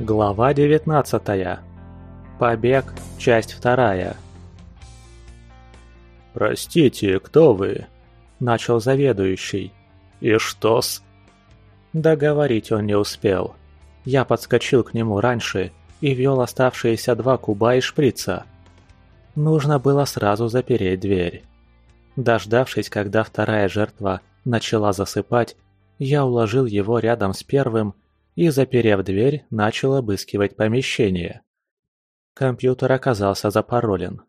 Глава 19. Побег, часть 2. «Простите, кто вы?» – начал заведующий. «И что с...» Договорить он не успел. Я подскочил к нему раньше и вел оставшиеся два куба и шприца. Нужно было сразу запереть дверь. Дождавшись, когда вторая жертва начала засыпать, я уложил его рядом с первым – и, заперев дверь, начал обыскивать помещение. Компьютер оказался запаролен,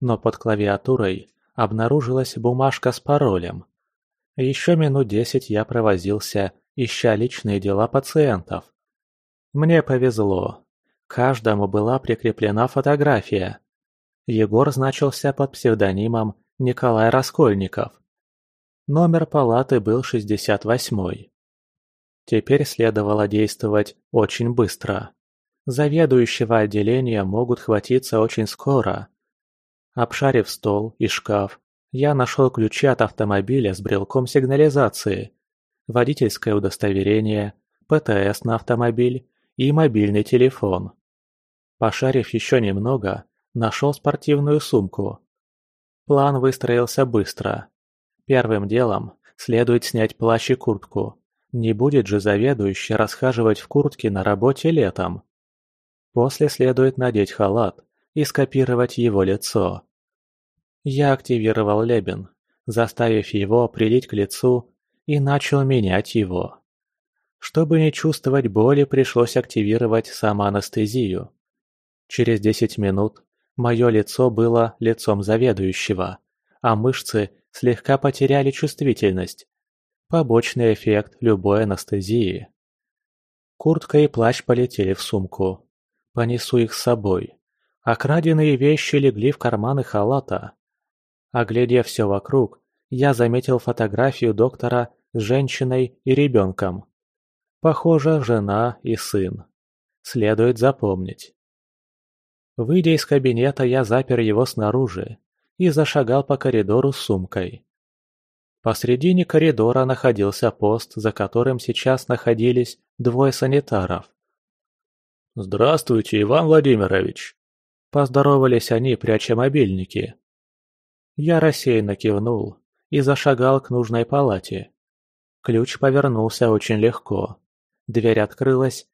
но под клавиатурой обнаружилась бумажка с паролем. Еще минут десять я провозился, ища личные дела пациентов. Мне повезло. Каждому была прикреплена фотография. Егор значился под псевдонимом Николай Раскольников. Номер палаты был 68 восьмой. Теперь следовало действовать очень быстро. Заведующего отделения могут хватиться очень скоро. Обшарив стол и шкаф, я нашел ключи от автомобиля с брелком сигнализации, водительское удостоверение, ПТС на автомобиль и мобильный телефон. Пошарив еще немного, нашел спортивную сумку. План выстроился быстро. Первым делом следует снять плащ и куртку, не будет же заведующий расхаживать в куртке на работе летом. После следует надеть халат и скопировать его лицо. Я активировал Лебен, заставив его прилить к лицу, и начал менять его. Чтобы не чувствовать боли, пришлось активировать самоанестезию. Через 10 минут мое лицо было лицом заведующего, а мышцы слегка потеряли чувствительность, побочный эффект любой анестезии. Куртка и плащ полетели в сумку. Понесу их с собой. Окраденные вещи легли в карманы халата. Оглядев все вокруг, я заметил фотографию доктора с женщиной и ребенком. Похоже, жена и сын. Следует запомнить. Выйдя из кабинета, я запер его снаружи и зашагал по коридору с сумкой. Посредине коридора находился пост, за которым сейчас находились двое санитаров. «Здравствуйте, Иван Владимирович!» Поздоровались они, пряча мобильники. Я рассеянно кивнул и зашагал к нужной палате. Ключ повернулся очень легко. Дверь открылась,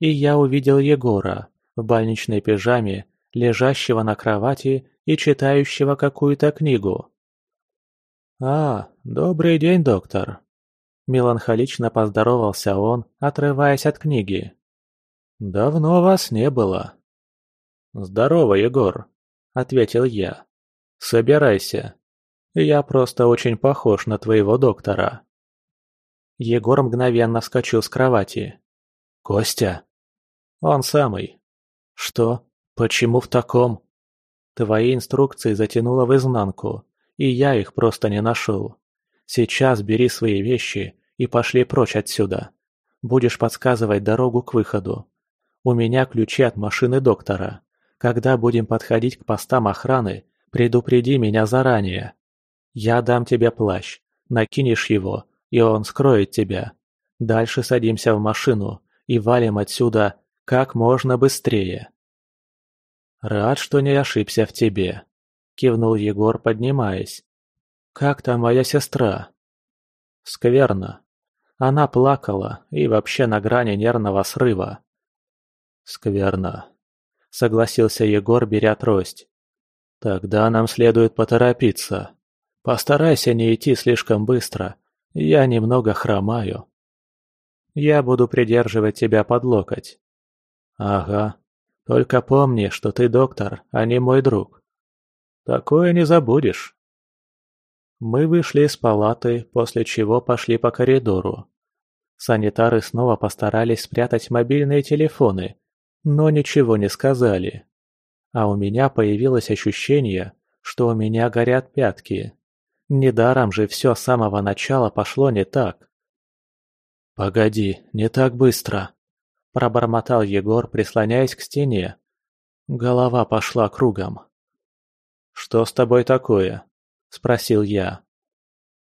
и я увидел Егора в больничной пижаме, лежащего на кровати и читающего какую-то книгу. А Добрый день, доктор. Меланхолично поздоровался он, отрываясь от книги. Давно вас не было. Здорово, Егор, ответил я. Собирайся. Я просто очень похож на твоего доктора. Егор мгновенно вскочил с кровати. «Костя?» «Он самый». «Что? Почему в таком?» «Твои инструкции затянуло в изнанку. И я их просто не нашел. Сейчас бери свои вещи и пошли прочь отсюда. Будешь подсказывать дорогу к выходу. У меня ключи от машины доктора. Когда будем подходить к постам охраны, предупреди меня заранее. Я дам тебе плащ, накинешь его, и он скроет тебя. Дальше садимся в машину и валим отсюда как можно быстрее. Рад, что не ошибся в тебе кивнул Егор, поднимаясь. «Как там моя сестра?» «Скверно. Она плакала и вообще на грани нервного срыва». «Скверно», — согласился Егор, беря трость. «Тогда нам следует поторопиться. Постарайся не идти слишком быстро. Я немного хромаю». «Я буду придерживать тебя под локоть». «Ага. Только помни, что ты доктор, а не мой друг. Такое не забудешь. Мы вышли из палаты, после чего пошли по коридору. Санитары снова постарались спрятать мобильные телефоны, но ничего не сказали. А у меня появилось ощущение, что у меня горят пятки. Недаром же все с самого начала пошло не так. «Погоди, не так быстро», – пробормотал Егор, прислоняясь к стене. Голова пошла кругом. «Что с тобой такое?» – спросил я.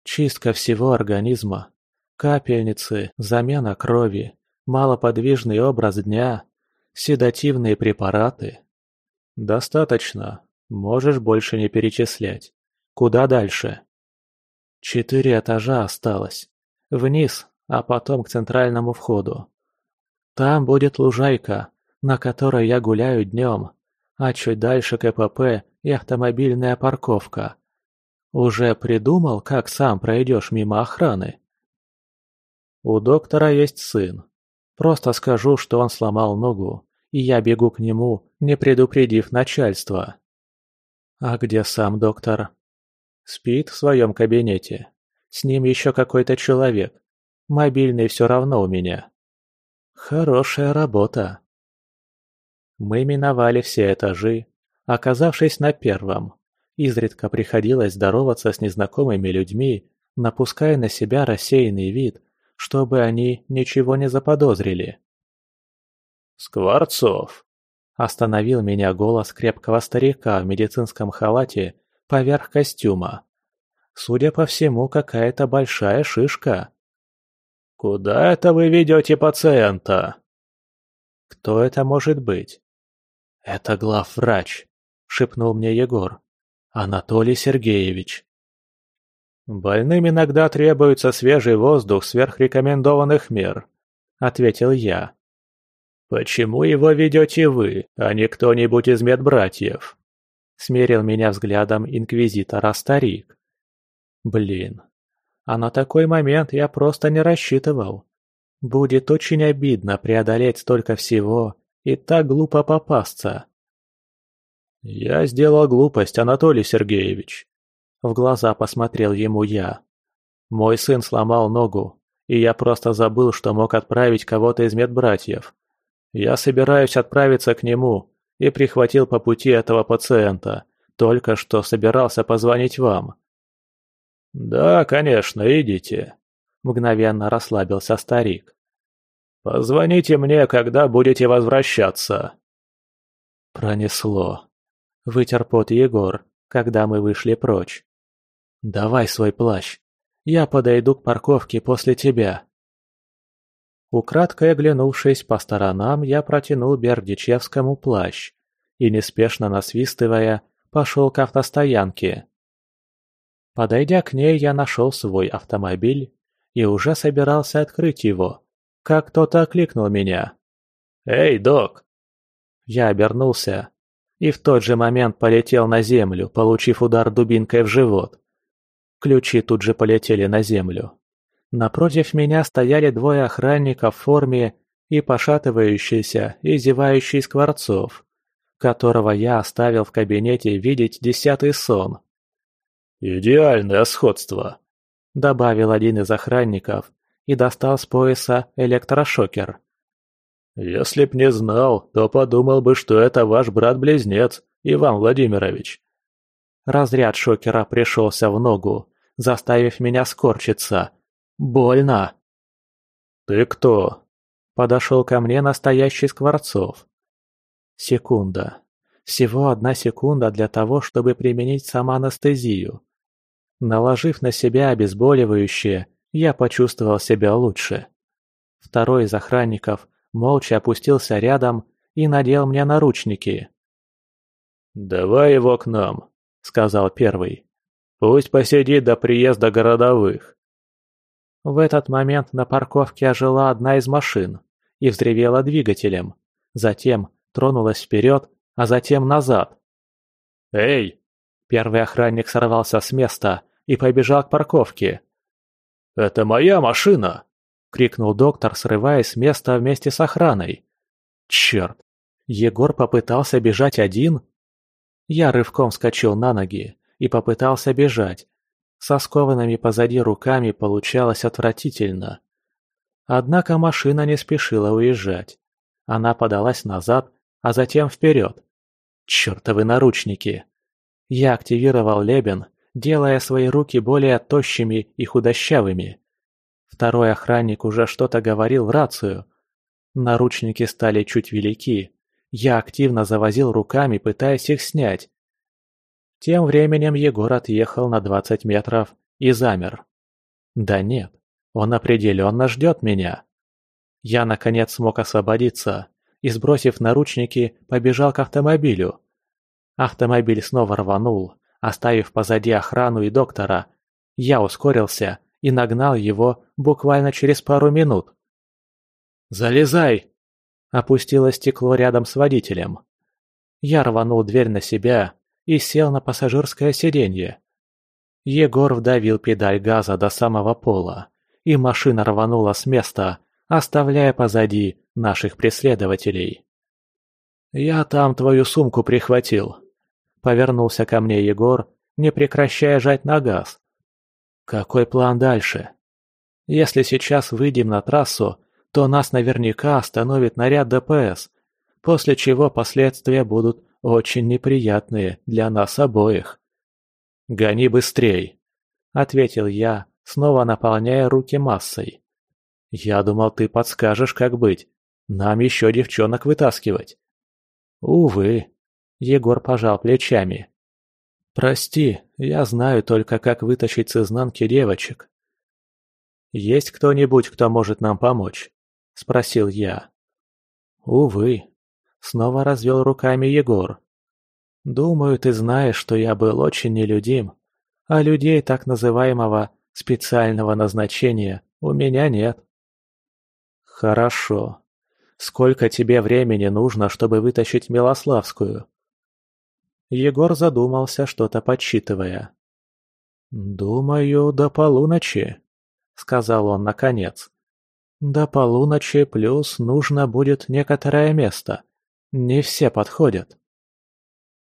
«Чистка всего организма, капельницы, замена крови, малоподвижный образ дня, седативные препараты». «Достаточно. Можешь больше не перечислять. Куда дальше?» «Четыре этажа осталось. Вниз, а потом к центральному входу. Там будет лужайка, на которой я гуляю днем, а чуть дальше КПП и парковка. Уже придумал, как сам пройдешь мимо охраны? У доктора есть сын. Просто скажу, что он сломал ногу, и я бегу к нему, не предупредив начальство. А где сам доктор? Спит в своем кабинете. С ним еще какой-то человек. Мобильный все равно у меня. Хорошая работа. Мы миновали все этажи, Оказавшись на первом, изредка приходилось здороваться с незнакомыми людьми, напуская на себя рассеянный вид, чтобы они ничего не заподозрили. «Скворцов!» – остановил меня голос крепкого старика в медицинском халате поверх костюма. Судя по всему, какая-то большая шишка. «Куда это вы ведете пациента?» «Кто это может быть?» «Это главврач», шепнул мне Егор. «Анатолий Сергеевич». «Больным иногда требуется свежий воздух сверх рекомендованных мер», — ответил я. «Почему его ведете вы, а не кто-нибудь из медбратьев?» — смерил меня взглядом инквизитора старик. «Блин, а на такой момент я просто не рассчитывал. Будет очень обидно преодолеть столько всего и так глупо попасться. Я сделал глупость, Анатолий Сергеевич. В глаза посмотрел ему я. Мой сын сломал ногу, и я просто забыл, что мог отправить кого-то из медбратьев. Я собираюсь отправиться к нему и прихватил по пути этого пациента. Только что собирался позвонить вам. Да, конечно, идите. Мгновенно расслабился старик. Позвоните мне, когда будете возвращаться. Пронесло выцер пот Егор, когда мы вышли прочь. «Давай свой плащ. Я подойду к парковке после тебя». Украдкой оглянувшись по сторонам, я протянул Бердичевскому плащ и, неспешно насвистывая, пошел к автостоянке. Подойдя к ней, я нашел свой автомобиль и уже собирался открыть его, как кто-то окликнул меня. «Эй, док!» Я обернулся и в тот же момент полетел на землю, получив удар дубинкой в живот. Ключи тут же полетели на землю. Напротив меня стояли двое охранников в форме и пошатывающийся и зевающий Скворцов, которого я оставил в кабинете видеть десятый сон. «Идеальное сходство», — добавил один из охранников и достал с пояса электрошокер — если б не знал, то подумал бы, что это ваш брат-близнец, Иван Владимирович». Разряд шокера пришелся в ногу, заставив меня скорчиться. «Больно!» «Ты кто?» Подошел ко мне настоящий Скворцов. Секунда. Всего одна секунда для того, чтобы применить самоанестезию. Наложив на себя обезболивающее, я почувствовал себя лучше. Второй из охранников молча опустился рядом и надел мне наручники. «Давай его к нам», — сказал первый. «Пусть посидит до приезда городовых». В этот момент на парковке ожила одна из машин и взревела двигателем. Затем тронулась вперед, а затем назад. «Эй!» Первый охранник сорвался с места и побежал к парковке. «Это моя машина!» — крикнул доктор, срываясь с места вместе с охраной. «Черт! Егор попытался бежать один?» Я рывком вскочил на ноги и попытался бежать. Со скованными позади руками получалось отвратительно. Однако машина не спешила уезжать. Она подалась назад, а затем вперед. Чертовы наручники! Я активировал лебен, делая свои руки более тощими и худощавыми. Второй охранник уже что-то говорил в рацию. Наручники стали чуть велики. Я активно завозил руками, пытаясь их снять. Тем временем Егор отъехал на 20 метров и замер. Да нет, он определенно ждет меня. Я, наконец, смог освободиться и, сбросив наручники, побежал к автомобилю. Автомобиль снова рванул, оставив позади охрану и доктора. Я ускорился и нагнал его буквально через пару минут. «Залезай!» – опустило стекло рядом с водителем. Я рванул дверь на себя и сел на пассажирское сиденье. Егор вдавил педаль газа до самого пола, и машина рванула с места, оставляя позади наших преследователей. «Я там твою сумку прихватил», — повернулся ко мне Егор, не прекращая жать на газ, какой план дальше? Если сейчас выйдем на трассу, то нас наверняка остановит наряд ДПС, после чего последствия будут очень неприятные для нас обоих. «Гони быстрей!» — ответил я, снова наполняя руки массой. «Я думал, ты подскажешь, как быть. Нам еще девчонок вытаскивать». «Увы», — Егор пожал плечами. «Прости, я знаю только, как вытащить с изнанки девочек. «Есть кто-нибудь, кто может нам помочь?» – спросил я. «Увы», – снова развел руками Егор. «Думаю, ты знаешь, что я был очень нелюдим, а людей так называемого специального назначения у меня нет». «Хорошо. Сколько тебе времени нужно, чтобы вытащить Милославскую?» Егор задумался, что-то подсчитывая. «Думаю, до полуночи», — сказал он наконец. «До полуночи плюс нужно будет некоторое место. Не все подходят».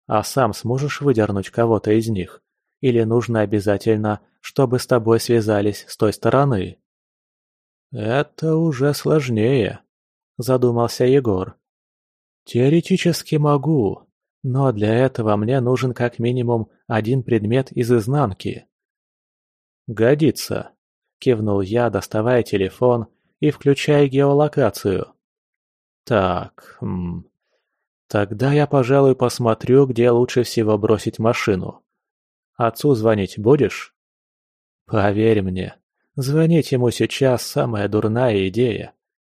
«А сам сможешь выдернуть кого-то из них? Или нужно обязательно, чтобы с тобой связались с той стороны?» «Это уже сложнее», — задумался Егор. «Теоретически могу, но для этого мне нужен как минимум один предмет из изнанки. «Годится», — кивнул я, доставая телефон и включая геолокацию. «Так, м тогда я, пожалуй, посмотрю, где лучше всего бросить машину. Отцу звонить будешь?» «Поверь мне, звонить ему сейчас самая дурная идея.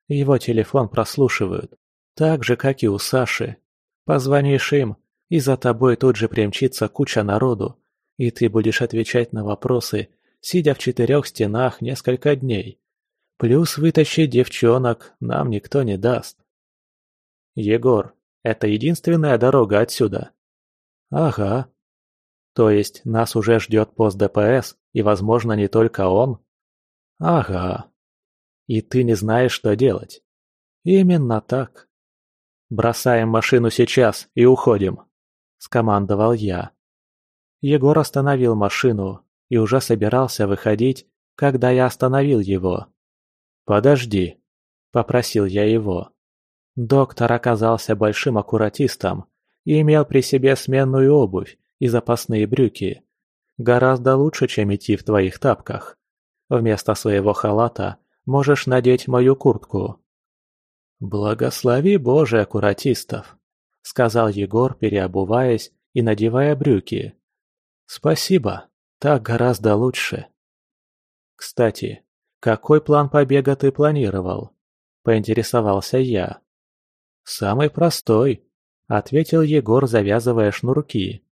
Его телефон прослушивают, так же, как и у Саши, Позвание Шим и за тобой тут же примчится куча народу, и ты будешь отвечать на вопросы, сидя в четырех стенах несколько дней. Плюс вытащи девчонок нам никто не даст. Егор, это единственная дорога отсюда. Ага. То есть нас уже ждет пост ДПС, и, возможно, не только он? Ага. И ты не знаешь, что делать. Именно так бросаем машину сейчас и уходим. Скомандовал я. Егор остановил машину и уже собирался выходить когда я остановил его. Подожди попросил я его. Доктор оказался большим аккуратистом и имел при себе сменную обувь и запасные брюки гораздо лучше чем идти в твоих тапках. Вместо своего халата можешь надеть мою куртку. Благослови, Боже, аккуратистов, — сказал Егор, переобуваясь и надевая брюки. Спасибо, так гораздо лучше. Кстати, какой план побега ты планировал? — поинтересовался я. Самый простой, — ответил Егор, завязывая шнурки.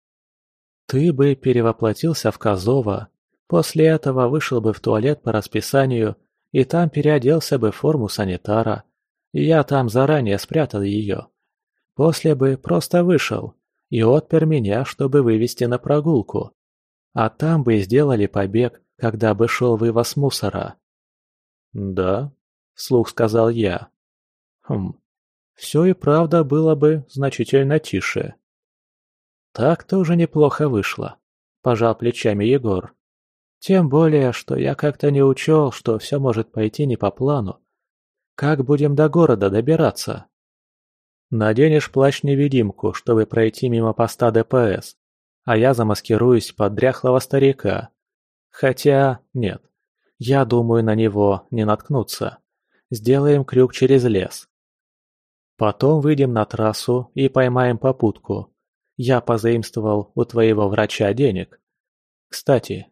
Ты бы перевоплотился в Козова, после этого вышел бы в туалет по расписанию и там переоделся бы в форму санитара — я там заранее спрятал ее. После бы просто вышел и отпер меня, чтобы вывести на прогулку. А там бы сделали побег, когда бы шел вывоз мусора». «Да», — вслух сказал я. «Хм, все и правда было бы значительно тише». «Так тоже неплохо вышло», – пожал плечами Егор. «Тем более, что я как-то не учел, что все может пойти не по плану, как будем до города добираться?» «Наденешь плащ-невидимку, чтобы пройти мимо поста ДПС, а я замаскируюсь под дряхлого старика. Хотя, нет, я думаю, на него не наткнуться. Сделаем крюк через лес. Потом выйдем на трассу и поймаем попутку. Я позаимствовал у твоего врача денег. Кстати,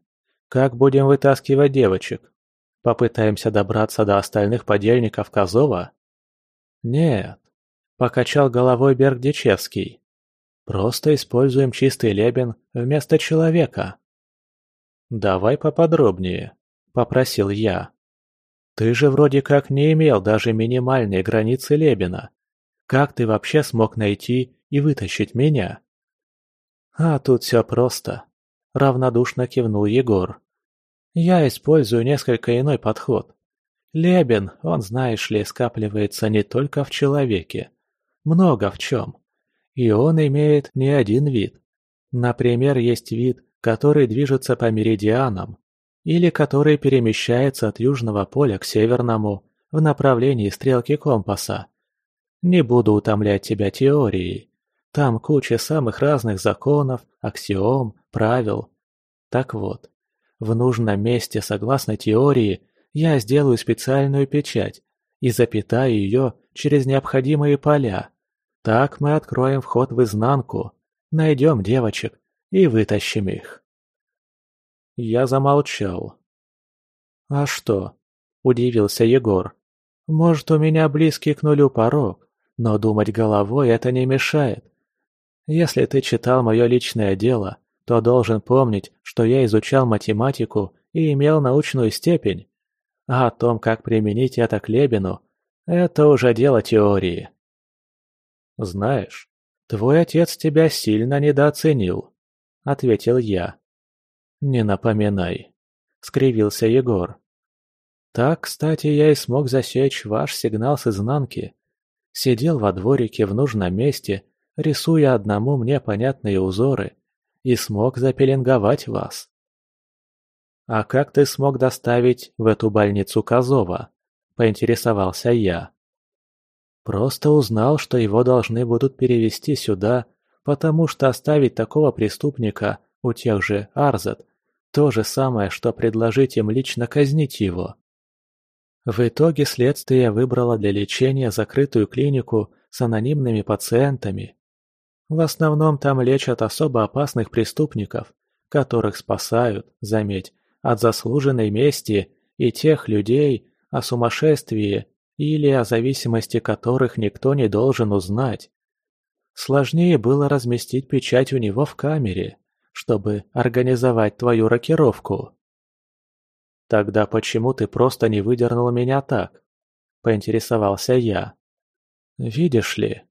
как будем вытаскивать девочек?» попытаемся добраться до остальных подельников Козова?» «Нет», — покачал головой Берг-Дечевский. «Просто используем чистый лебен вместо человека». «Давай поподробнее», — попросил я. «Ты же вроде как не имел даже минимальной границы лебена. Как ты вообще смог найти и вытащить меня?» «А тут все просто», — равнодушно кивнул Егор. Я использую несколько иной подход. Лебен, он, знаешь ли, скапливается не только в человеке. Много в чем. И он имеет не один вид. Например, есть вид, который движется по меридианам, или который перемещается от южного поля к северному в направлении стрелки компаса. Не буду утомлять тебя теорией. Там куча самых разных законов, аксиом, правил. Так вот, в нужном месте согласно теории я сделаю специальную печать и запитаю ее через необходимые поля. Так мы откроем вход в изнанку, найдем девочек и вытащим их. Я замолчал. «А что?» – удивился Егор. «Может, у меня близкий к нулю порог, но думать головой это не мешает. Если ты читал мое личное дело, то должен помнить, что я изучал математику и имел научную степень. А о том, как применить это к Лебину, это уже дело теории. Знаешь, твой отец тебя сильно недооценил, — ответил я. Не напоминай, — скривился Егор. Так, кстати, я и смог засечь ваш сигнал с изнанки. Сидел во дворике в нужном месте, рисуя одному мне понятные узоры — и смог запеленговать вас. «А как ты смог доставить в эту больницу Козова?» – поинтересовался я. «Просто узнал, что его должны будут перевести сюда, потому что оставить такого преступника у тех же Арзат – то же самое, что предложить им лично казнить его». В итоге следствие выбрало для лечения закрытую клинику с анонимными пациентами, в основном там лечат а особо опасных преступников, которых спасают, заметь, от заслуженной мести и тех людей, о сумасшествии или о зависимости которых никто не должен узнать. Сложнее было разместить печать у него в камере, чтобы организовать твою рокировку. «Тогда почему ты просто не выдернул меня так?» – поинтересовался я. «Видишь ли,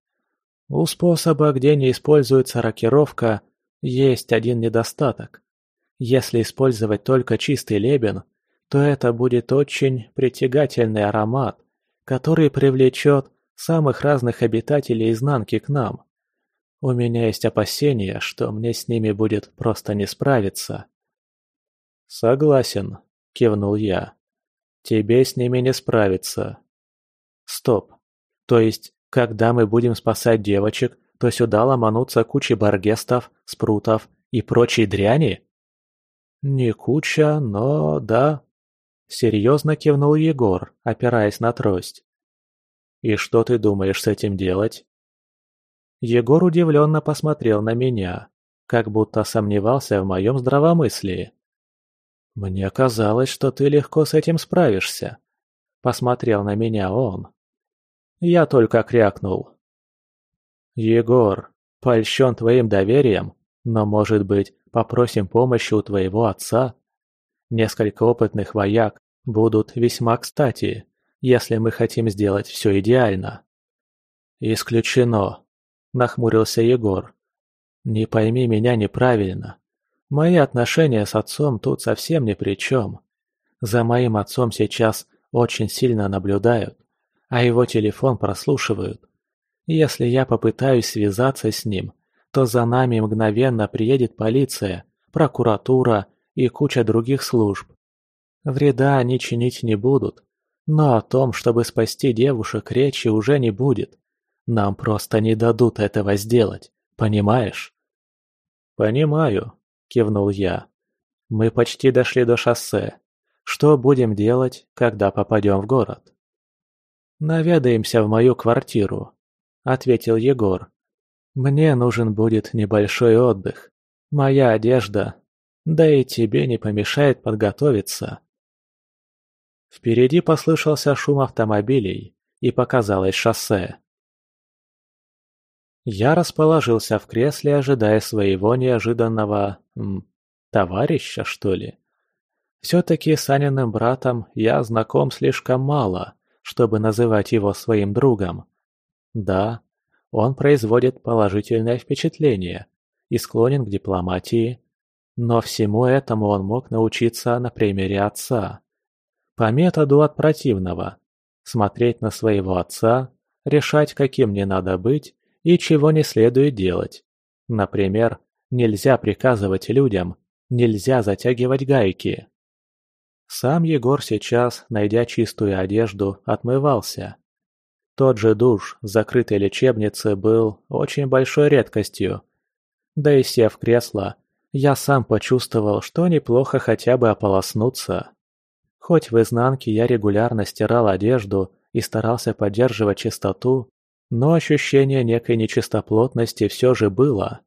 у способа, где не используется рокировка, есть один недостаток. Если использовать только чистый лебен, то это будет очень притягательный аромат, который привлечет самых разных обитателей изнанки к нам. У меня есть опасения, что мне с ними будет просто не справиться. «Согласен», — кивнул я. «Тебе с ними не справиться». «Стоп. То есть когда мы будем спасать девочек, то сюда ломанутся кучи баргестов, спрутов и прочей дряни?» «Не куча, но да», — серьезно кивнул Егор, опираясь на трость. «И что ты думаешь с этим делать?» Егор удивленно посмотрел на меня, как будто сомневался в моем здравомыслии. «Мне казалось, что ты легко с этим справишься», — посмотрел на меня он. Я только крякнул. «Егор, польщен твоим доверием, но, может быть, попросим помощи у твоего отца? Несколько опытных вояк будут весьма кстати, если мы хотим сделать все идеально». «Исключено», — нахмурился Егор. «Не пойми меня неправильно. Мои отношения с отцом тут совсем ни при чем. За моим отцом сейчас очень сильно наблюдают а его телефон прослушивают. Если я попытаюсь связаться с ним, то за нами мгновенно приедет полиция, прокуратура и куча других служб. Вреда они чинить не будут, но о том, чтобы спасти девушек, речи уже не будет. Нам просто не дадут этого сделать, понимаешь? «Понимаю», — кивнул я. «Мы почти дошли до шоссе. Что будем делать, когда попадем в город?» наведаемся в мою квартиру», — ответил Егор. «Мне нужен будет небольшой отдых. Моя одежда. Да и тебе не помешает подготовиться». Впереди послышался шум автомобилей, и показалось шоссе. Я расположился в кресле, ожидая своего неожиданного... М, товарища, что ли? Все-таки с Аниным братом я знаком слишком мало чтобы называть его своим другом. Да, он производит положительное впечатление и склонен к дипломатии, но всему этому он мог научиться на примере отца. По методу от противного – смотреть на своего отца, решать, каким не надо быть и чего не следует делать. Например, нельзя приказывать людям, нельзя затягивать гайки. Сам Егор сейчас, найдя чистую одежду, отмывался. Тот же душ в закрытой лечебнице был очень большой редкостью. Да и сев в кресло, я сам почувствовал, что неплохо хотя бы ополоснуться. Хоть в изнанке я регулярно стирал одежду и старался поддерживать чистоту, но ощущение некой нечистоплотности все же было.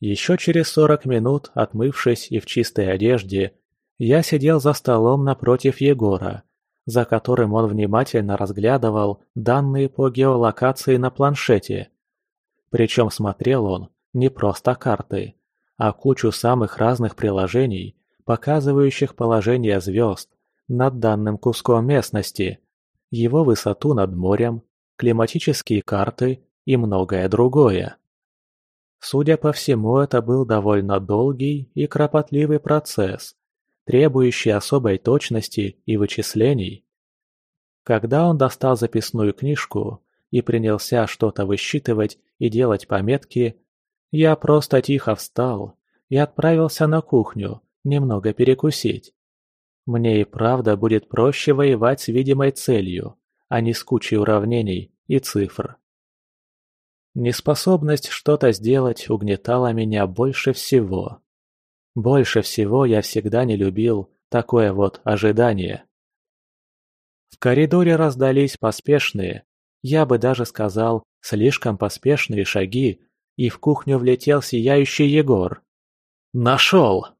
Еще через 40 минут, отмывшись и в чистой одежде, я сидел за столом напротив Егора, за которым он внимательно разглядывал данные по геолокации на планшете. Причем смотрел он не просто карты, а кучу самых разных приложений, показывающих положение звезд над данным куском местности, его высоту над морем, климатические карты и многое другое. Судя по всему, это был довольно долгий и кропотливый процесс, требующий особой точности и вычислений. Когда он достал записную книжку и принялся что-то высчитывать и делать пометки, я просто тихо встал и отправился на кухню немного перекусить. Мне и правда будет проще воевать с видимой целью, а не с кучей уравнений и цифр. Неспособность что-то сделать угнетала меня больше всего. Больше всего я всегда не любил такое вот ожидание. В коридоре раздались поспешные, я бы даже сказал, слишком поспешные шаги, и в кухню влетел сияющий Егор. «Нашел!»